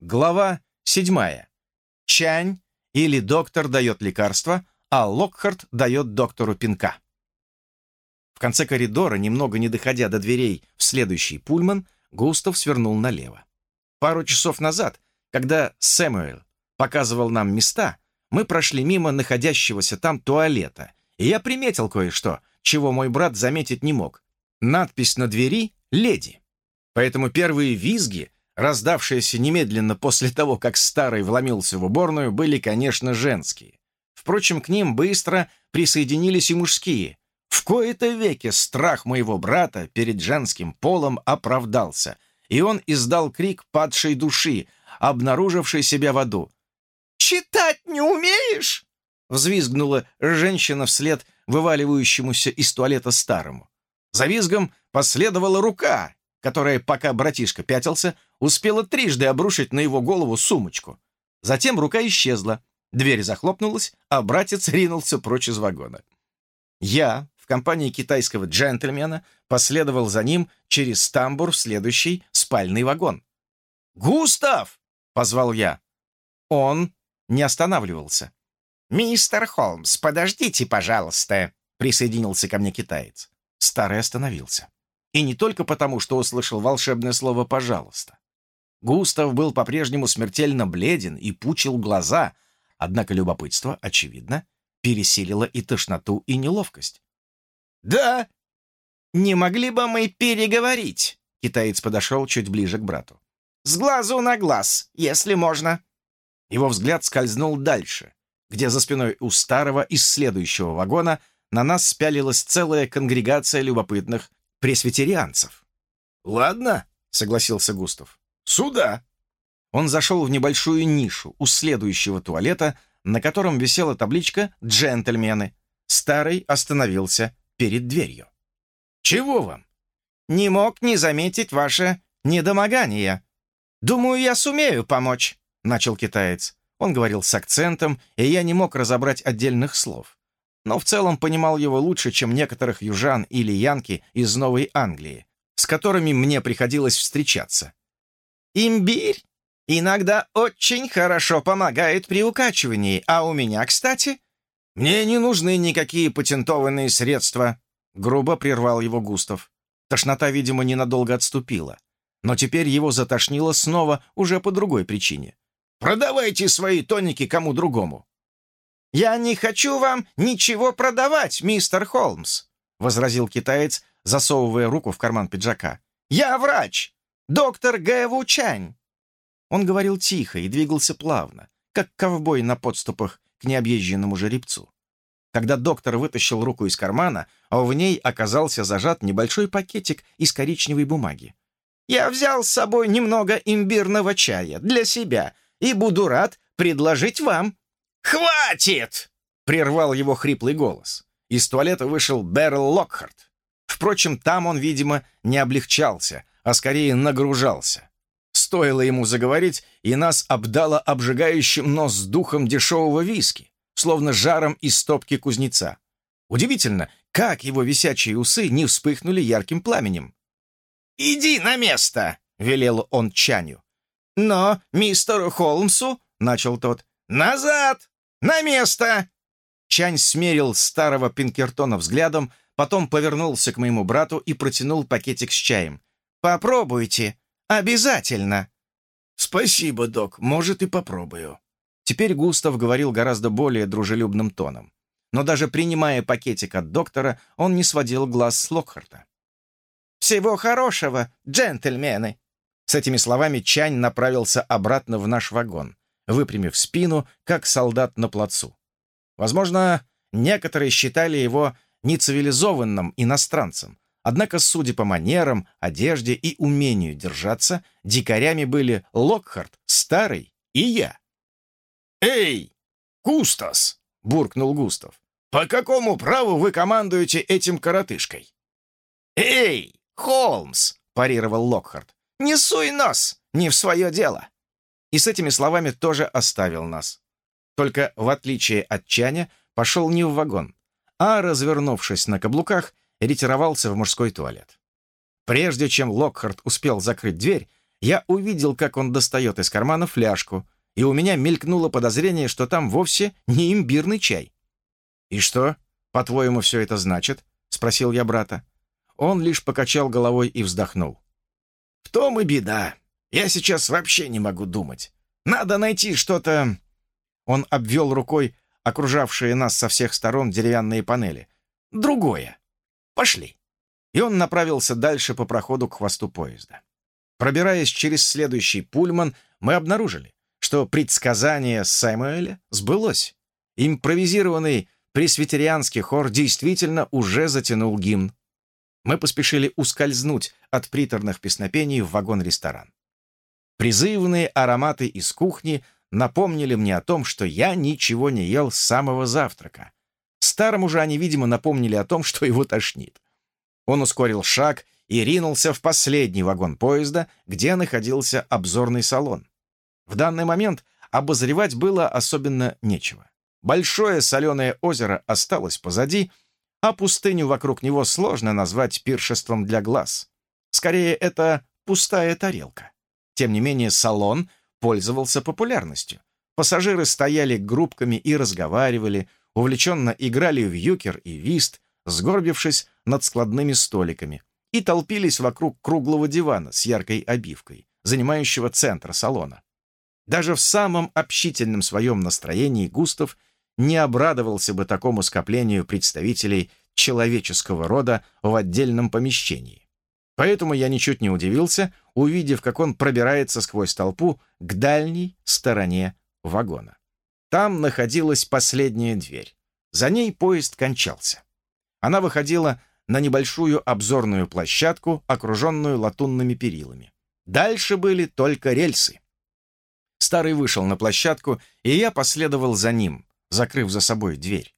Глава 7. Чань или доктор дает лекарство, а Локхарт дает доктору пинка. В конце коридора, немного не доходя до дверей в следующий пульман, Густав свернул налево. Пару часов назад, когда Сэмюэл показывал нам места, мы прошли мимо находящегося там туалета, и я приметил кое-что, чего мой брат заметить не мог. Надпись на двери «Леди». Поэтому первые визги раздавшиеся немедленно после того, как старый вломился в уборную, были, конечно, женские. Впрочем, к ним быстро присоединились и мужские. В кои-то веке страх моего брата перед женским полом оправдался, и он издал крик падшей души, обнаружившей себя в аду. «Читать не умеешь?» — взвизгнула женщина вслед вываливающемуся из туалета старому. За визгом последовала рука, которая, пока братишка пятился, успела трижды обрушить на его голову сумочку. Затем рука исчезла, дверь захлопнулась, а братец ринулся прочь из вагона. Я в компании китайского джентльмена последовал за ним через тамбур в следующий спальный вагон. «Густав!» — позвал я. Он не останавливался. «Мистер Холмс, подождите, пожалуйста!» — присоединился ко мне китаец. Старый остановился. И не только потому, что услышал волшебное слово «пожалуйста». Густав был по-прежнему смертельно бледен и пучил глаза, однако любопытство, очевидно, пересилило и тошноту, и неловкость. «Да! Не могли бы мы переговорить?» Китаец подошел чуть ближе к брату. «С глазу на глаз, если можно». Его взгляд скользнул дальше, где за спиной у старого из следующего вагона на нас спялилась целая конгрегация любопытных пресвитерианцев. «Ладно», — согласился Густав. «Сюда!» Он зашел в небольшую нишу у следующего туалета, на котором висела табличка «Джентльмены». Старый остановился перед дверью. «Чего вам?» «Не мог не заметить ваше недомогание. Думаю, я сумею помочь», — начал китаец. Он говорил с акцентом, и я не мог разобрать отдельных слов. Но в целом понимал его лучше, чем некоторых южан или янки из Новой Англии, с которыми мне приходилось встречаться. Имбирь иногда очень хорошо помогает при укачивании, а у меня, кстати, мне не нужны никакие патентованные средства, грубо прервал его Густав. Тошнота, видимо, ненадолго отступила, но теперь его затошнило снова уже по другой причине. Продавайте свои тоники кому другому. «Я не хочу вам ничего продавать, мистер Холмс», — возразил китаец, засовывая руку в карман пиджака. «Я врач доктор Гэву Чань!» Он говорил тихо и двигался плавно, как ковбой на подступах к необъезженному жеребцу. Когда доктор вытащил руку из кармана, в ней оказался зажат небольшой пакетик из коричневой бумаги. «Я взял с собой немного имбирного чая для себя и буду рад предложить вам». «Хватит!» — прервал его хриплый голос. Из туалета вышел Берл Локхарт. Впрочем, там он, видимо, не облегчался — а скорее нагружался. Стоило ему заговорить, и нас обдало обжигающим нос духом дешевого виски, словно жаром из стопки кузнеца. Удивительно, как его висячие усы не вспыхнули ярким пламенем. «Иди на место!» — велел он Чаню. «Но мистеру Холмсу...» — начал тот. «Назад! На место!» Чань смерил старого Пинкертона взглядом, потом повернулся к моему брату и протянул пакетик с чаем. Попробуйте. Обязательно. Спасибо, док. Может, и попробую. Теперь Густав говорил гораздо более дружелюбным тоном. Но даже принимая пакетик от доктора, он не сводил глаз с Локхарта. «Всего хорошего, джентльмены!» С этими словами Чань направился обратно в наш вагон, выпрямив спину, как солдат на плацу. Возможно, некоторые считали его нецивилизованным иностранцем, Однако, судя по манерам, одежде и умению держаться, дикарями были Локхарт, Старый и я. «Эй, Кустас!» — буркнул Густав. «По какому праву вы командуете этим коротышкой?» «Эй, Холмс!» — парировал Локхарт. «Не суй нос! Не в свое дело!» И с этими словами тоже оставил нас. Только, в отличие от Чаня, пошел не в вагон, а, развернувшись на каблуках, ретировался в мужской туалет. Прежде чем Локхарт успел закрыть дверь, я увидел, как он достает из кармана фляжку, и у меня мелькнуло подозрение, что там вовсе не имбирный чай. «И что, по-твоему, все это значит?» — спросил я брата. Он лишь покачал головой и вздохнул. «В том и беда. Я сейчас вообще не могу думать. Надо найти что-то...» Он обвел рукой окружавшие нас со всех сторон деревянные панели. «Другое. Пошли». И он направился дальше по проходу к хвосту поезда. Пробираясь через следующий пульман, мы обнаружили, что предсказание Сэмуэля сбылось. Импровизированный пресвитерианский хор действительно уже затянул гимн. Мы поспешили ускользнуть от приторных песнопений в вагон-ресторан. Призывные ароматы из кухни напомнили мне о том, что я ничего не ел с самого завтрака. Старому же они, видимо, напомнили о том, что его тошнит. Он ускорил шаг и ринулся в последний вагон поезда, где находился обзорный салон. В данный момент обозревать было особенно нечего. Большое соленое озеро осталось позади, а пустыню вокруг него сложно назвать пиршеством для глаз. Скорее, это пустая тарелка. Тем не менее, салон пользовался популярностью. Пассажиры стояли группками и разговаривали, увлеченно играли в юкер и вист, сгорбившись над складными столиками, и толпились вокруг круглого дивана с яркой обивкой, занимающего центр салона. Даже в самом общительном своем настроении Густав не обрадовался бы такому скоплению представителей человеческого рода в отдельном помещении. Поэтому я ничуть не удивился, увидев, как он пробирается сквозь толпу к дальней стороне вагона. Там находилась последняя дверь. За ней поезд кончался. Она выходила на небольшую обзорную площадку, окруженную латунными перилами. Дальше были только рельсы. Старый вышел на площадку, и я последовал за ним, закрыв за собой дверь.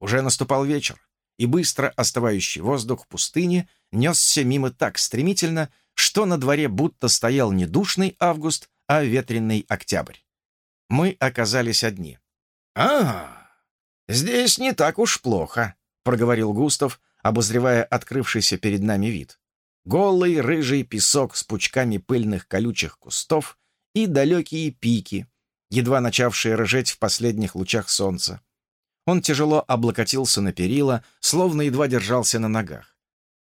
Уже наступал вечер, и быстро остывающий воздух пустыни несся мимо так стремительно, что на дворе будто стоял не душный август, а ветреный октябрь. Мы оказались одни. «А, здесь не так уж плохо», — проговорил Густав, обозревая открывшийся перед нами вид. Голый рыжий песок с пучками пыльных колючих кустов и далекие пики, едва начавшие рыжеть в последних лучах солнца. Он тяжело облокотился на перила, словно едва держался на ногах.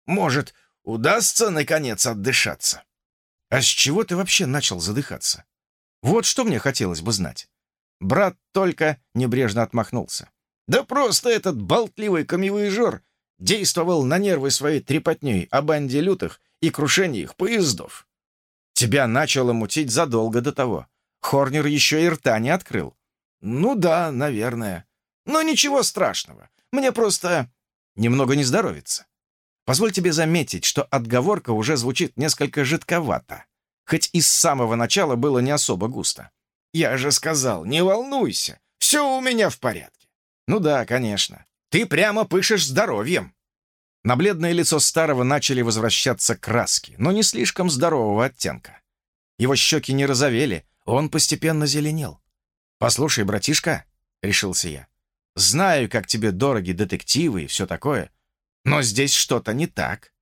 «Может, удастся, наконец, отдышаться?» «А с чего ты вообще начал задыхаться?» «Вот что мне хотелось бы знать». Брат только небрежно отмахнулся. «Да просто этот болтливый камевоежор действовал на нервы своей трепотней о банде лютых и крушении их поездов. Тебя начало мутить задолго до того. Хорнер еще и рта не открыл. Ну да, наверное. Но ничего страшного. Мне просто немного не здоровится. Позволь тебе заметить, что отговорка уже звучит несколько жидковато, хоть и с самого начала было не особо густо. Я же сказал, не волнуйся, все у меня в порядке. Ну да, конечно. Ты прямо пышешь здоровьем. На бледное лицо старого начали возвращаться краски, но не слишком здорового оттенка. Его щеки не розовели, он постепенно зеленел. «Послушай, братишка», — решился я, — «знаю, как тебе дороги детективы и все такое, но здесь что-то не так.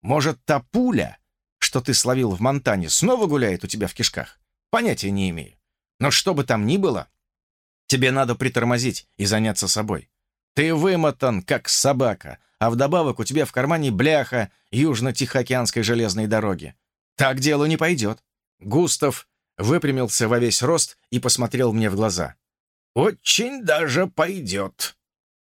Может, та пуля, что ты словил в Монтане, снова гуляет у тебя в кишках? Понятия не имею. Но что бы там ни было, тебе надо притормозить и заняться собой. Ты вымотан, как собака, а вдобавок у тебя в кармане бляха Южно-Тихоокеанской железной дороги. Так дело не пойдет. Густав выпрямился во весь рост и посмотрел мне в глаза. «Очень даже пойдет».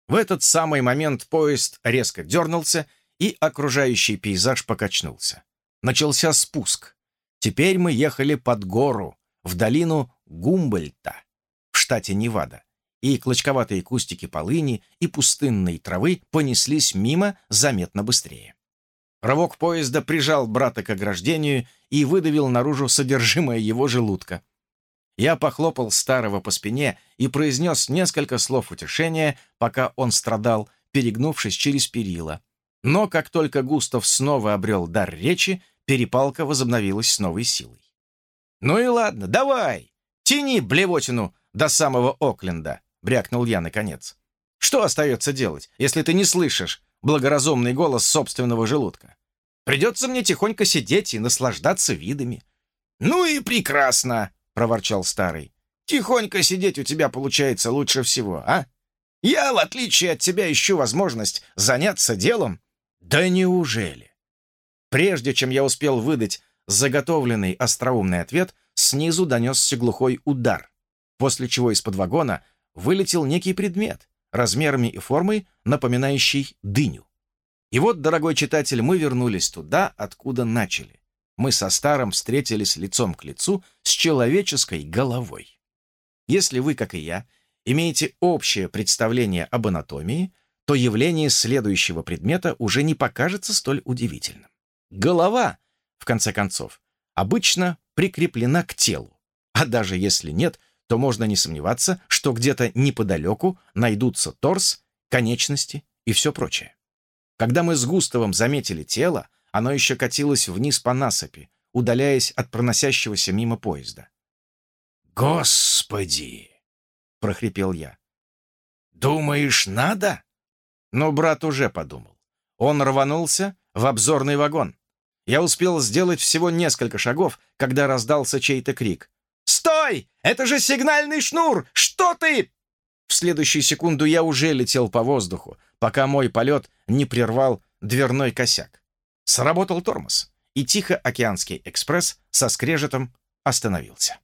В этот самый момент поезд резко дернулся, и окружающий пейзаж покачнулся. Начался спуск. Теперь мы ехали под гору, в долину Гумбольта, в штате Невада и клочковатые кустики полыни и пустынной травы понеслись мимо заметно быстрее. Рывок поезда прижал брата к ограждению и выдавил наружу содержимое его желудка. Я похлопал старого по спине и произнес несколько слов утешения, пока он страдал, перегнувшись через перила. Но как только Густав снова обрел дар речи, перепалка возобновилась с новой силой. «Ну и ладно, давай, тяни блевотину до самого Окленда», — брякнул я наконец. «Что остается делать, если ты не слышишь благоразумный голос собственного желудка? Придется мне тихонько сидеть и наслаждаться видами. «Ну и прекрасно!» — проворчал старый. «Тихонько сидеть у тебя получается лучше всего, а? Я, в отличие от тебя, ищу возможность заняться делом». «Да неужели?» Прежде чем я успел выдать заготовленный остроумный ответ, снизу донесся глухой удар, после чего из-под вагона вылетел некий предмет, размерами и формой напоминающий дыню. И вот, дорогой читатель, мы вернулись туда, откуда начали. Мы со старым встретились лицом к лицу с человеческой головой. Если вы, как и я, имеете общее представление об анатомии, то явление следующего предмета уже не покажется столь удивительным. Голова, в конце концов, обычно прикреплена к телу, а даже если нет – то можно не сомневаться, что где-то неподалеку найдутся торс, конечности и все прочее. Когда мы с Густавом заметили тело, оно еще катилось вниз по насыпи, удаляясь от проносящегося мимо поезда. «Господи!» — прохрипел я. «Думаешь, надо?» Но брат уже подумал. Он рванулся в обзорный вагон. Я успел сделать всего несколько шагов, когда раздался чей-то крик. «Стой! Это же сигнальный шнур! Что ты?» В следующую секунду я уже летел по воздуху, пока мой полет не прервал дверной косяк. Сработал тормоз, и Тихоокеанский экспресс со скрежетом остановился.